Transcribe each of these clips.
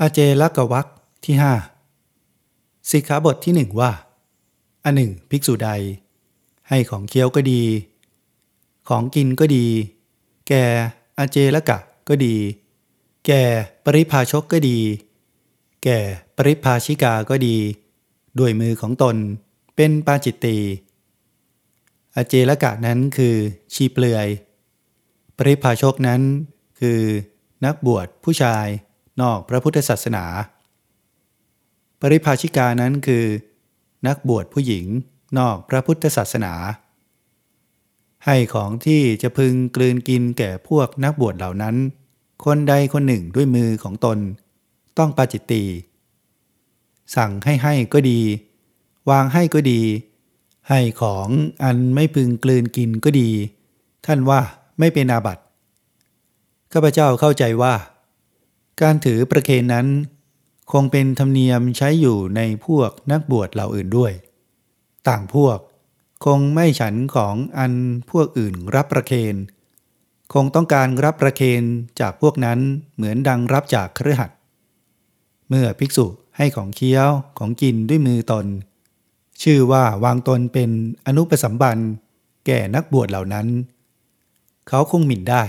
อาเจลกวักที่ห้าสิกขาบทที่หนึ่งว่า อันหนึ่งภิกษุใด ให้ของเคี้ยวก็ดี ของกินก็ดี แก่อาเจลกะก็ดี แก่ปริพาชกก็ดี แก่ปริพาชิกาก็ดี ด้วยมือของตนเป็นปาจิตตีอาเจลกะนั้นคือชีเปลือย ปริพาชกนั้นคือนักบวชผู้ชาย นอกพระพุทธศาสนา ปริภาชิกานั้นคือ นักบวชผู้หญิงนอกพระพุทธศาสนา ให้ของที่จะพึงกลืนกินแก่พวกนักบวชเหล่านั้น คนใดคนหนึ่งด้วยมือของตน ต้องปาจิตตีสั่งให้ให้ก็ดี วางให้ก็ดี ให้ของอันไม่พึงกลืนกินก็ดี ท่านว่าไม่เป็นอาบัติข้าพเจ้าเข้าใจว่า การถือประเคนนั้น คงเป็นธรรมเนียมใช้อยู่ในพวกนักบวชเหล่าอื่นด้วย ต่างพวกคงไม่ฉันของอันพวกอื่นรับประเคนคงต้องการรับประเคนจากพวกนั้นเหมือนดังรับจากเครือขัดเมื่อภิกษุให้ของเคี้ยวของกินด้วยมือตน ชื่อว่าวางตนเป็นอนุปสัมบันแก่นักบวชเหล่านั้น เขาคงหมิ่นได้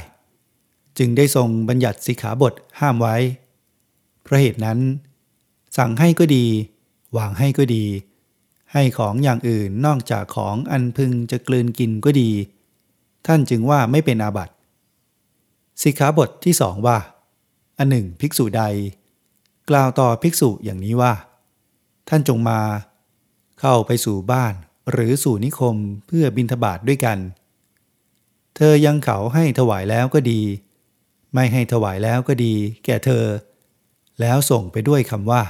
จึงได้ทรงบัญญัติสิกขาบทห้ามไว้ เพราะเหตุนั้น สั่งให้ก็ดี วางให้ก็ดี ให้ของอย่างอื่นนอกจากของอันพึงจะกลืนกินก็ดี ท่านจึงว่าไม่เป็นอาบัติสิกขาบทที่สองว่า อันหนึ่งภิกษุใด กล่าวต่อภิกษุอย่างนี้ว่า ท่านจงมา เข้าไปสู่บ้านหรือสู่นิคมเพื่อบินทบาทด้วยกัน เธอยังเขาให้ถวายแล้วก็ดี ไม่ให้ถวายแล้วก็ดี แก่เธอ แล้วส่งไปด้วยคำว่า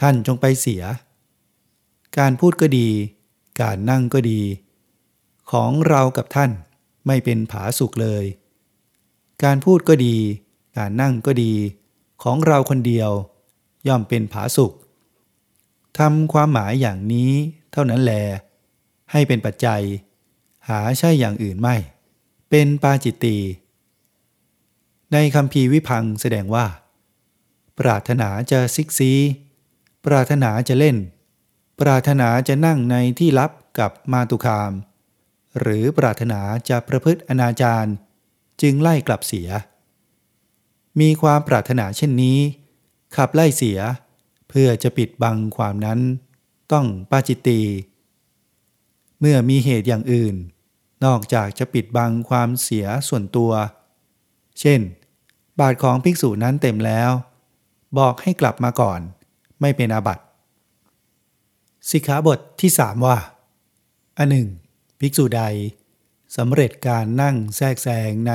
ท่านจงไปเสีย การพูดก็ดี การนั่งก็ดี ของเรากับท่านไม่เป็นผาสุกเลย การพูดก็ดี การนั่งก็ดี ของเราคนเดียว ย่อมเป็นผาสุกทำความหมายอย่างนี้เท่านั้นแล ให้เป็นปัจจัย หาใช่อย่างอื่นไม่ เป็นปาจิตตี ในคำพีวิพังแสดงว่า ปรารถนาจะซิกซี ปรารถนาจะเล่น ปรารถนาจะนั่งในที่ลับกับมาตุคาม หรือปรารถนาจะประพฤติอนาจารจึงไล่กลับเสีย มีความปรารถนาเช่นนี้ ขับไล่เสีย เพื่อจะปิดบังความนั้น ต้องปาจิตตีเมื่อมีเหตุอย่างอื่น นอกจากจะปิดบังความเสียส่วนตัว เช่น บาทของภิกษุนั้นเต็มแล้ว บอกให้กลับมาก่อน ไม่เป็นอาบัติสิกขาบทที่สามว่าอันหนึ่งภิกษุใดสำเร็จการนั่งแทรกแซงใน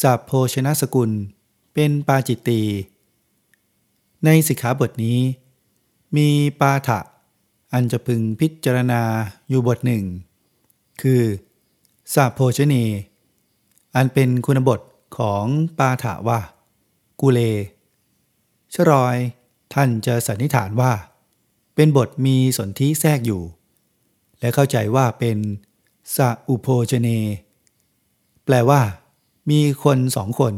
สัพโพชนะสกุล เป็นปาจิตตีในสิกขาบทนี้ มีปาถะอันจะพึงพิจารณาอยู่บทหนึ่ง คือสัพโพชเน อันเป็นคุณบท ของปาถาว่า กุเล ชรอย ท่านจะสันนิษฐานว่า เป็นบทมีสนธิแทรกอยู่ และเข้าใจว่าเป็นสะอุโพชเน แปลว่า มีคนสองคน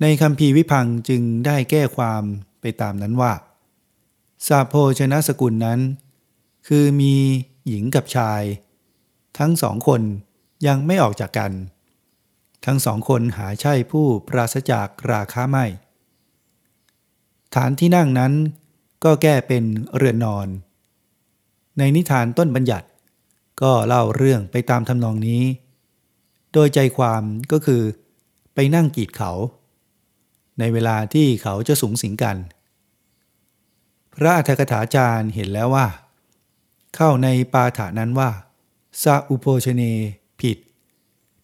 ในคำพีวิพังจึงได้แก้ความไปตามนั้นว่าสาโพชนะสกุลนั้น คือมีหญิงกับชาย ทั้งสองคนยังไม่ออกจากกัน ทั้งสองคนหาใช่ผู้ปราศจากราคาไม่ ฐานที่นั่งนั้นก็แก้เป็นเรือนนอน ในนิทานต้นบัญญัติ ก็เล่าเรื่องไปตามทำนองนี้ โดยใจความก็คือไปนั่งกีดเขา ในเวลาที่เขาจะสูงสิงกัน พระอัฏฐกถาจารย์เห็นแล้วว่า เข้าในปาฐานั้นว่าซาอุโพชเนผิด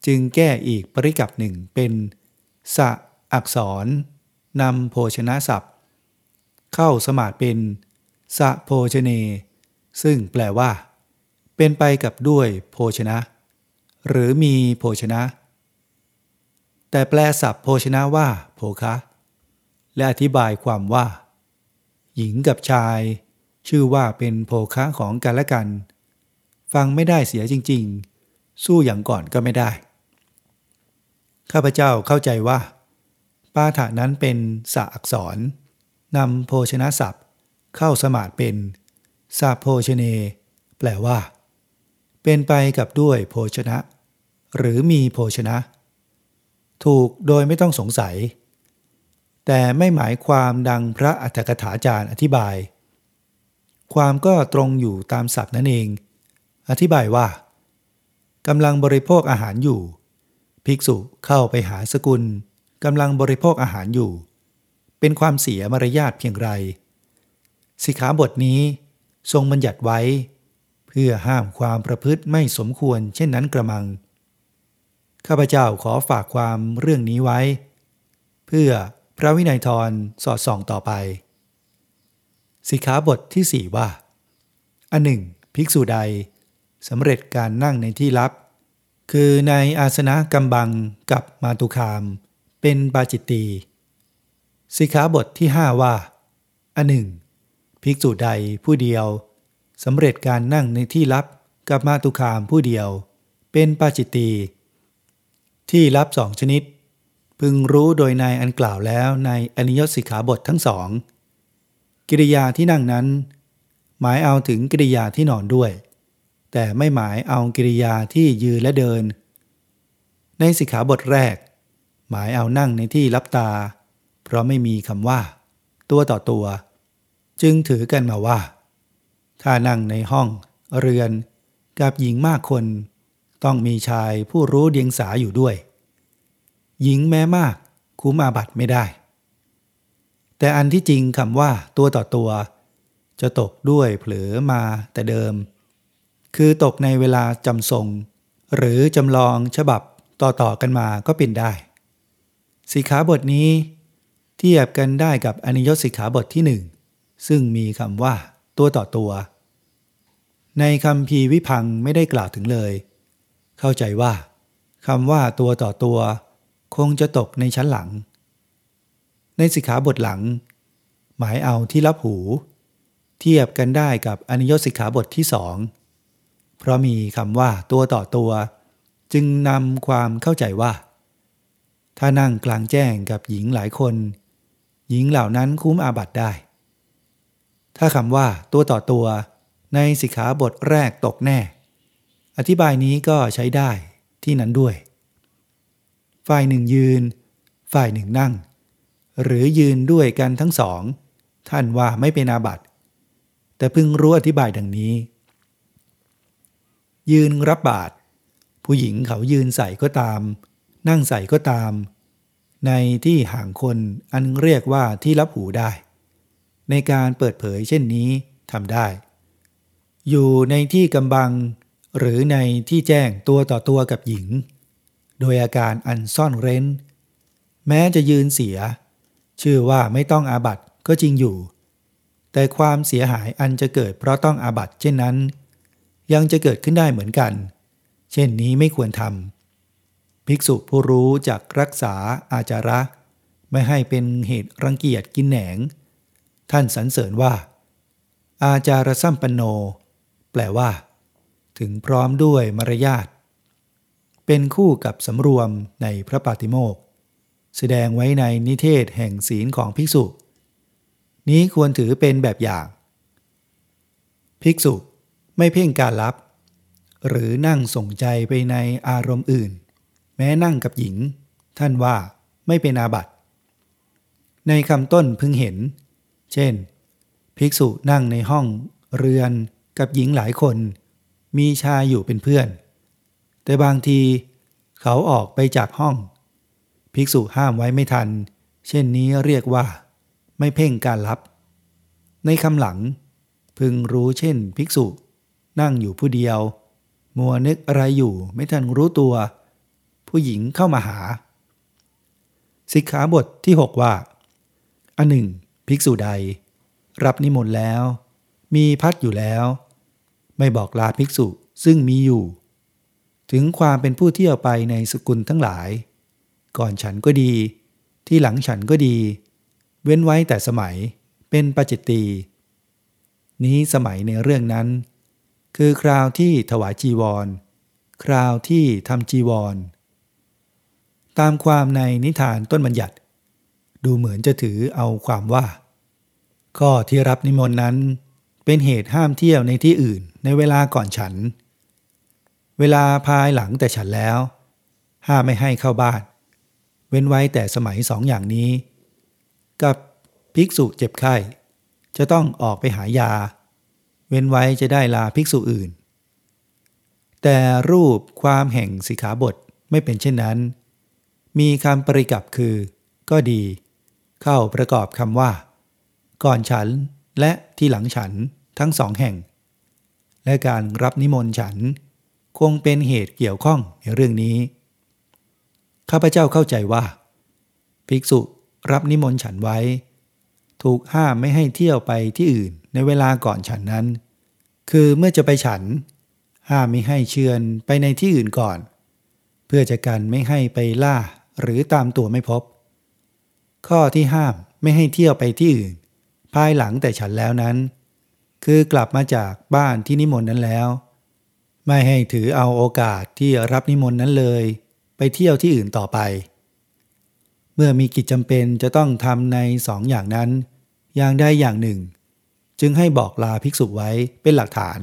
จึงแก้อีกปริกับหนึ่งเป็นสะอักษรนำโภชนะศัพท์ เข้าสมาดเป็นสะโภชเน ซึ่งแปลว่า เป็นไปกับด้วยโภชนะ หรือมีโภชนะ แต่แปลศัพท์โภชนะว่าโภคะ และอธิบายความว่า หญิงกับชาย ชื่อว่าเป็นโภคะของกันและกัน ฟังไม่ได้เสียจริง ๆ สู้อย่างก่อนก็ไม่ได้ ข้าพเจ้าเข้าใจว่า ปาฐานั้นเป็นสะอักษรนำโภชนะศัพท์ เข้าสมาดเป็นสาโภชเน แปลว่า เป็นไปกับด้วยโภชนะ หรือมีโภชนะ ถูกโดยไม่ต้องสงสัย แต่ไม่หมายความดังพระอัฏฐกถาจารย์อธิบาย ความก็ตรงอยู่ตามศัพท์นั่นเอง อธิบายว่ากำลังบริโภคอาหารอยู่ ภิกษุเข้าไปหาสกุลกำลังบริโภคอาหารอยู่ เป็นความเสียมารยาทเพียงไร สิกขาบทนี้ทรงบัญญัติไว้ เพื่อห้ามความประพฤติไม่สมควรเช่นนั้นกระมัง ข้าพเจ้าขอฝากความเรื่องนี้ไว้ เพื่อพระวินัยทรสอดส่องต่อไป สิกขาบทที่สี่ว่า อันหนึ่ง ภิกษุใดสำเร็จการนั่งในที่ลับ คือในอาสนะกำบังกับมาตุคาม เป็นปาจิตตีสิกขาบทที่ห้าว่า อันหนึ่ง ภิกษุใดผู้เดียวสำเร็จการนั่งในที่ลับกับมาตุคามผู้เดียว เป็นปาจิตตีที่ลับสองชนิด พึงรู้โดยในอันกล่าวแล้วในอนิยสิกขาบททั้งสอง กิริยาที่นั่งนั้น หมายเอาถึงกิริยาที่นอนด้วย แต่ไม่หมายเอากิริยาที่ยืนและเดิน ในสิกขาบทแรก หมายเอานั่งในที่รับตา เพราะไม่มีคำว่า ตัวต่อตัว จึงถือกันมาว่า ถ้านั่งในห้องเรือนกับหญิงมากคน ต้องมีชายผู้รู้เดียงสาอยู่ด้วย หญิงแม้มากคุ้มอาบัตไม่ได้ แต่อันที่จริงคำว่าตัวต่อตัว จะตกด้วยเผลอมาแต่เดิม คือตกในเวลาจำทรง หรือจำลองฉบับต่อๆกันมาก็เป็นได้ สิกขาบทนี้เทียบกันได้กับอนิยตสิกขาบทที่หนึ่งซึ่งมีคำว่า ตัวต่อตัว ในคำพีวิพังไม่ได้กล่าวถึงเลย เข้าใจว่าคำว่าตัวต่อตัว คงจะตกในชั้นหลัง ในสิกขาบทหลัง หมายเอาที่รับหู เทียบกันได้กับอนิยตสิกขาบทที่สอง เพราะมีคำว่าตัวต่อตัว จึงนำความเข้าใจว่า ถ้านั่งกลางแจ้งกับหญิงหลายคน หญิงเหล่านั้นคุ้มอาบัตได้ ถ้าคำว่าตัวต่อตัว ในสิกขาบทแรกตกแน่ อธิบายนี้ก็ใช้ได้ที่นั้นด้วย ฝ่ายหนึ่งยืน ฝ่ายหนึ่งนั่ง หรือยืนด้วยกันทั้งสอง ท่านว่าไม่เป็นอาบัตแต่พึงรู้อธิบายดังนี้ ยืนรับบาตรผู้หญิงเขายืนใส่ก็ตาม นั่งใส่ก็ตาม ในที่ห่างคนอันเรียกว่าที่รับหูได้ ในการเปิดเผยเช่นนี้ทำได้ อยู่ในที่กำบัง หรือในที่แจ้งตัวต่อตัวกับหญิง โดยอาการอันซ่อนเร้น แม้จะยืนเสีย ชื่อว่าไม่ต้องอาบัตก็จริงอยู่ แต่ความเสียหายอันจะเกิดเพราะต้องอาบัตเช่นนั้น ยังจะเกิดขึ้นได้เหมือนกัน เช่นนี้ไม่ควรทำภิกษุผู้รู้จักรักษาอาจาระ ไม่ให้เป็นเหตุรังเกียจกินแหนง ท่านสรรเสริญว่า อาจารสัมปันโน แปลว่า ถึงพร้อมด้วยมารยาทเป็นคู่กับสำรวมในพระปาติโมกแสดงไว้ในนิเทศแห่งศีลของภิกษุ นี้ควรถือเป็นแบบอย่าง ภิกษุ ไม่เพ่งการรับ หรือนั่งส่งใจไปในอารมณ์อื่น แม้นั่งกับหญิง ท่านว่าไม่เป็นอาบัติ ในคำต้นพึงเห็น เช่น ภิกษุนั่งในห้องเรือนกับหญิงหลายคน มีชายอยู่เป็นเพื่อน แต่บางทีเขาออกไปจากห้อง ภิกษุห้ามไว้ไม่ทัน เช่นนี้เรียกว่า ไม่เพ่งการรับ ในคำหลังพึงรู้เช่น ภิกษุ นั่งอยู่ผู้เดียว มัวนึกอะไรอยู่ไม่ทันรู้ตัว ผู้หญิงเข้ามาหา สิกขาบทที่ 6 ว่า อันหนึ่ง ภิกษุใด รับนิมนต์แล้ว มีพัดอยู่แล้ว ไม่บอกลาภิกษุซึ่งมีอยู่ ถึงความเป็นผู้เที่ยวไปในสกุลทั้งหลาย ก่อนฉันก็ดี ที่หลังฉันก็ดี เว้นไว้แต่สมัยเป็นปจิตตีนี้สมัยในเรื่องนั้น คือคราวที่ถวายจีวร คราวที่ทำจีวร ตามความในนิทานต้นบัญญัติ ดูเหมือนจะถือเอาความว่า ข้อที่รับนิมนต์นั้น เป็นเหตุห้ามเที่ยวในที่อื่นในเวลาก่อนฉัน เวลาภายหลังแต่ฉันแล้ว ห้ามไม่ให้เข้าบ้าน เว้นไว้แต่สมัยสองอย่างนี้ กับภิกษุเจ็บไข้ จะต้องออกไปหายา เว้นไว้จะได้ลาภิกษุอื่น แต่รูปความแห่งสิกขาบทไม่เป็นเช่นนั้น มีคำปริกับคือ ก็ดี เข้าประกอบคำว่า ก่อนฉันและที่หลังฉันทั้งสองแห่ง และการรับนิมนต์ฉัน คงเป็นเหตุเกี่ยวข้องในเรื่องนี้ ข้าพเจ้าเข้าใจว่า ภิกษุรับนิมนต์ฉันไว้ ถูกห้ามไม่ให้เที่ยวไปที่อื่นในเวลาก่อนฉันนั้น คือเมื่อจะไปฉัน ห้ามไม่ให้เชือนไปในที่อื่นก่อน เพื่อจะกันไม่ให้ไปล่าหรือตามตัวไม่พบ ข้อที่ห้ามไม่ให้เที่ยวไปที่อื่น ภายหลังแต่ฉันแล้วนั้น คือกลับมาจากบ้านที่นิมนต์นั้นแล้ว ไม่ให้ถือเอาโอกาสที่รับนิมนต์นั้นเลย ไปเที่ยวที่อื่นต่อไป เมื่อมีกิจจำเป็นจะต้องทำในสองอย่างนั้น อย่างใดอย่างหนึ่ง จึงให้บอกลาภิกษุไว้เป็นหลักฐาน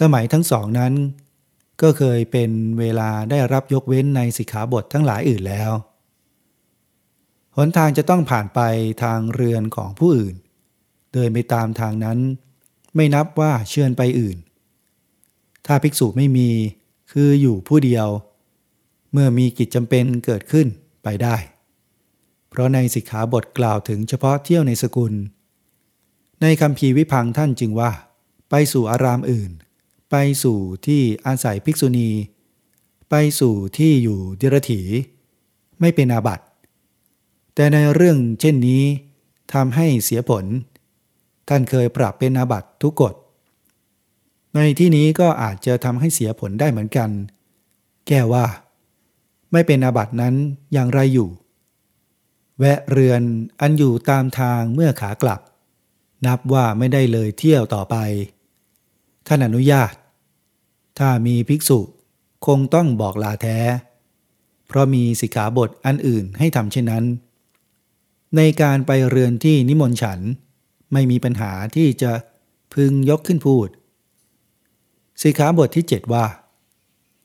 สมัยทั้งสองนั้น ก็เคยเป็นเวลาได้รับยกเว้นในสิกขาบททั้งหลายอื่นแล้ว หนทางจะต้องผ่านไปทางเรือนของผู้อื่น เดินไปตามทางนั้น ไม่นับว่าเชิญไปอื่น ถ้าภิกษุไม่มีคืออยู่ผู้เดียว เมื่อมีกิจจำเป็นเกิดขึ้น ไปได้ เพราะในสิกขาบทกล่าวถึงเฉพาะเที่ยวในสกุล ในคำพีวิพังท่านจึงว่า ไปสู่อารามอื่น ไปสู่ที่อาศัยภิกษุณี ไปสู่ที่อยู่เดรถี ไม่เป็นอาบัติ แต่ในเรื่องเช่นนี้ทำให้เสียผล ท่านเคยปรับเป็นอาบัติทุกกฎในที่นี้ก็อาจจะทำให้เสียผลได้เหมือนกัน แก้ว่า ไม่เป็นอาบัตินั้นอย่างไรอยู่ แวะเรือนอันอยู่ตามทางเมื่อขากลับ นับว่าไม่ได้เลยเที่ยวต่อไป ท่านอนุญาต ถ้ามีภิกษุคงต้องบอกลาแท้ เพราะมีสิกขาบทอันอื่นให้ทำเช่นนั้น ในการไปเรือนที่นิมนต์ฉันไม่มีปัญหาที่จะพึงยกขึ้นพูด สิกขาบทที่ 7 ว่า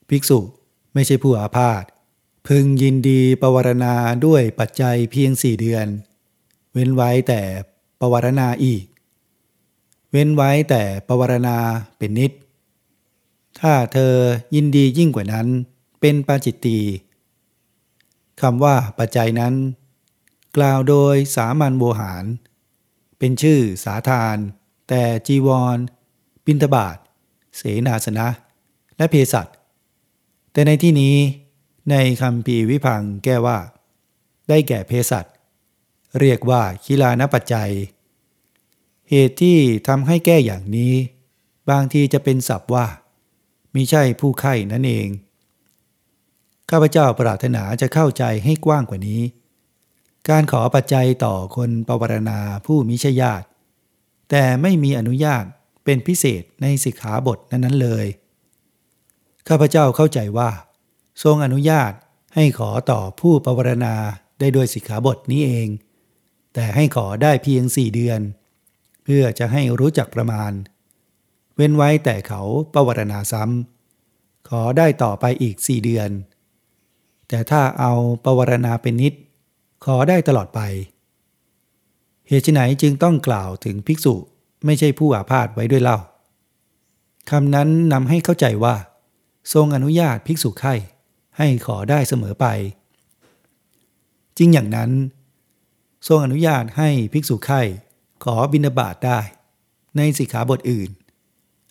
ภิกษุไม่ใช่ผู้อาพาธ พึงยินดีปวารณาด้วยปัจจัยเพียงสี่เดือน เว้นไว้แต่ปวารณาอีก เว้นไว้แต่ปวารณาเป็นนิด ถ้าเธอยินดียิ่งกว่านั้น เป็นปาจิตตีคำว่าปัจจัยนั้น กล่าวโดยสามัญโวหาร เป็นชื่อสาทาน แต่จีวรบินทบาทเสนาสนะ และเภสัชแต่ในที่นี้ ในคำพีวิพังแก้ว่า ได้แก่เภสัชเรียกว่าคิลานปัจจัย เหตุที่ทำให้แก้อย่างนี้ บางทีจะเป็นศัพท์ว่ามิใช่ผู้ไข้นั่นเอง ข้าพเจ้าปรารถนาจะเข้าใจให้กว้างกว่านี้ การขอปัจจัยต่อคนปวารณาผู้มิใช่ญาติ แต่ไม่มีอนุญาตเป็นพิเศษในสิกขาบทนั้นๆเลย ข้าพเจ้าเข้าใจว่า ทรงอนุญาตให้ขอต่อผู้ปวารณาได้โดยสิกขาบทนี้เอง แต่ให้ขอได้เพียงสี่เดือน เพื่อจะให้รู้จักประมาณ เว้นไว้แต่เขาปวารณาซ้ำขอได้ต่อไปอีกสี่เดือน แต่ถ้าเอาปวารณาเป็นนิด ขอได้ตลอดไป เหตุไหนจึงต้องกล่าวถึงภิกษุไม่ใช่ผู้อาพาธไว้ด้วยเล่าคำนั้นนำให้เข้าใจว่า ทรงอนุญาตภิกษุไข้ ให้ขอได้เสมอไป จริงอย่างนั้น ทรงอนุญาตให้ภิกษุไข้ขอบินาบาตได้ ในสิกขาบทอื่น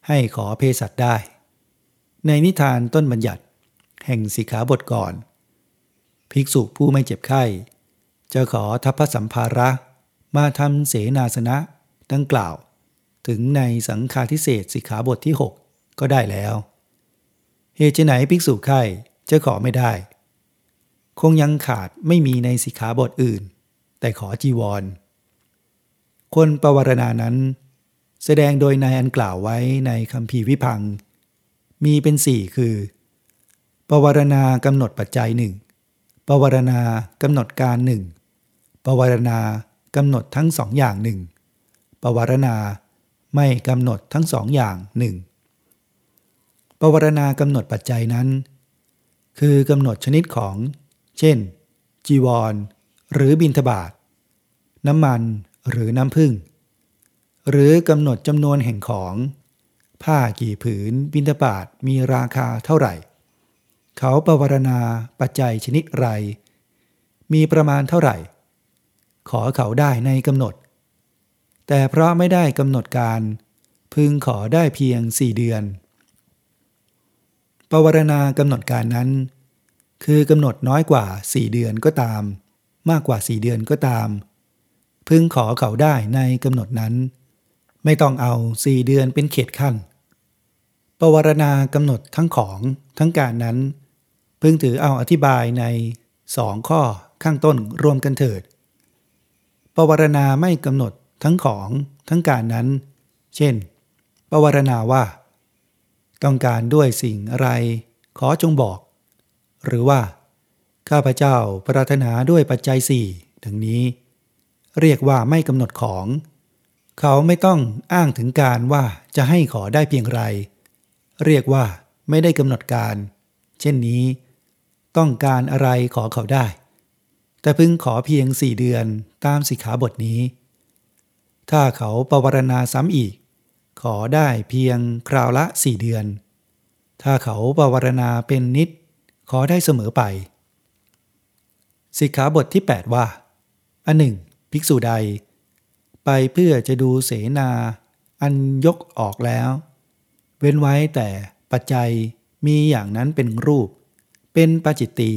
ให้ขอเภสัชได้ ในนิทานต้นบัญญัติ แห่งสิกขาบทก่อน ภิกษุผู้ไม่เจ็บไข้ จะขอทัพสัมภาระมาทำเสนาสนะดังกล่าว ถึงในสังฆาทิเศษสิกขาบทที่ 6 ก็ได้แล้ว เหตุไหนภิกษุไข้ จะขอไม่ได้ คงยังขาดไม่มีในสิกขาบทอื่น แต่ขอจีวร คนปวารณานั้น แสดงโดยนายอันกล่าวไว้ในคำพีวิพัง มีเป็นสี่คือปวารณากำหนดปัจจัยหนึ่งปวารณากำหนดการหนึ่งปวารณากำหนดทั้งสองอย่างหนึ่งปวารณาไม่กำหนดทั้งสองอย่างหนึ่งปวารณากำหนดปัจจัยนั้น คือกำหนดชนิดของ เช่น จีวร หรือบินทบาท น้ำมันหรือน้ำผึ้งหรือกำหนดจำนวนแห่งของ ผ้ากี่ผืนบินทบาทมีราคาเท่าไหร่ เขาประวรณาปัจจัยชนิดไร มีประมาณเท่าไหร่ ขอเขาได้ในกำหนด แต่เพราะไม่ได้กำหนดการ พึงขอได้เพียงสี่เดือน ปวารณากำหนดการนั้น คือกำหนดน้อยกว่าสี่เดือนก็ตาม มากกว่าสี่เดือนก็ตาม พึงขอเขาได้ในกำหนดนั้น ไม่ต้องเอาสี่เดือนเป็นเขตขั้น ปวารณากำหนดทั้งของทั้งการนั้น พึงถือเอาอธิบายในสองข้อข้างต้นรวมกันเถิด ปวารณาไม่กำหนดทั้งของทั้งการนั้น เช่น ปวารณาว่า ต้องการด้วยสิ่งอะไร ขอจงบอก หรือว่า ข้าพเจ้าปรารถนาด้วยปัจจัยสี่ดังนี้ เรียกว่าไม่กำหนดของ เขาไม่ต้องอ้างถึงการว่าจะให้ขอได้เพียงไร เรียกว่าไม่ได้กำหนดการ เช่นนี้ ต้องการอะไรขอเขาได้ แต่พึงขอเพียงสี่เดือนตามสิกขาบทนี้ ถ้าเขาปวารณาซ้ำอีก ขอได้เพียงคราวละสี่เดือน ถ้าเขาปวารณาเป็นนิด ขอได้เสมอไป สิกขาบทที่ 8 ว่า อันหนึ่ง ภิกษุใด ไปเพื่อจะดูเสนาอันยกออกแล้ว เว้นไว้แต่ปัจจัยมีอย่างนั้นเป็นรูป เป็นปาจิตตี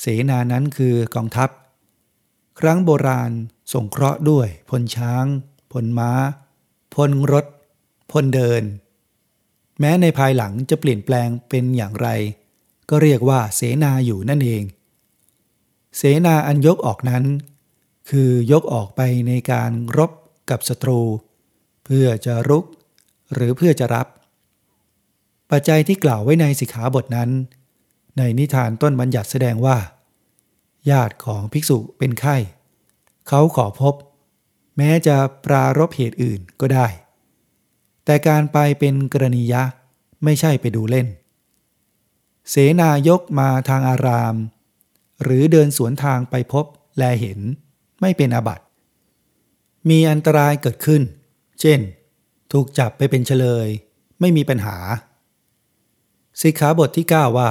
เสนานั้นคือกองทัพ ครั้งโบราณส่งเคราะห์ด้วยพลช้าง พลม้า พลรถ พลเดิน แม้ในภายหลังจะเปลี่ยนแปลงเป็นอย่างไร ก็เรียกว่าเสนาอยู่นั่นเอง เสนาอันยกออกนั้น คือยกออกไปในการรบกับศัตรู เพื่อจะรุก หรือเพื่อจะรับ ปัจจัยที่กล่าวไว้ในสิกขาบทนั้น ในนิทานต้นบัญญัติแสดงว่า ญาติของภิกษุเป็นไข้ เขาขอพบ แม้จะปรารบเหตุอื่นก็ได้ แต่การไปเป็นกรณียะไม่ใช่ไปดูเล่น เสนายกมาทางอาราม หรือเดินสวนทางไปพบแลเห็นไม่เป็นอาบัติ มีอันตรายเกิดขึ้น เช่น ถูกจับไปเป็นเฉลย ไม่มีปัญหา สิกขาบทที่ 9 ว่า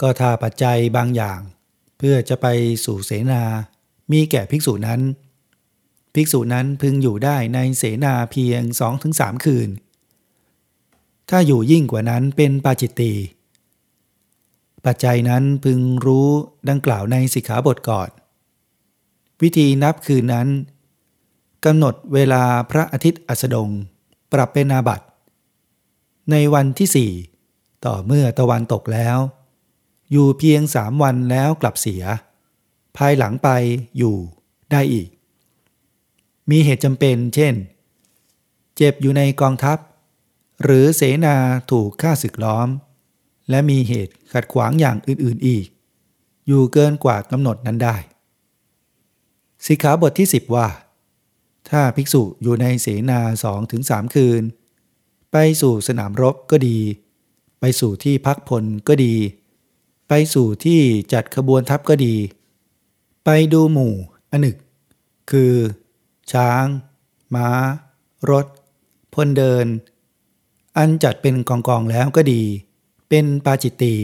ก็ถ้าปัจจัยบางอย่าง เพื่อจะไปสู่เสนา มีแก่ภิกษุนั้น ภิกษุนั้นพึงอยู่ได้ในเสนาเพียงสองถึงสามคืน ถ้าอยู่ยิ่งกว่านั้นเป็นปาจิตตีปัจจัยนั้นพึงรู้ดังกล่าวในสิกขาบทก่อน วิธีนับคืนนั้นกำหนดเวลาพระอาทิตย์อัสดง ปรับเป็นอาบัตในวันที่สี่ต่อเมื่อตะวันตกแล้ว อยู่เพียงสามวันแล้วกลับเสีย ภายหลังไปอยู่ได้อีก มีเหตุจำเป็น เช่น เจ็บอยู่ในกองทัพ หรือเสนาถูกฆ่าศึกล้อม และมีเหตุขัดขวางอย่างอื่นๆอีก อยู่เกินกว่ากำหนดนั้นได้ สิกขาบทที่ 10 ว่า ถ้าภิกษุอยู่ในเสนาสองถึงสามคืน ไปสู่สนามรบก็ดี ไปสู่ที่พักพลก็ดี ไปสู่ที่จัดขบวนทัพก็ดี ไปดูหมู่อนึก คือ ช้าง ม้า รถ พลเดิน อันจัดเป็นกองกองแล้วก็ดี เป็นปาจิตตี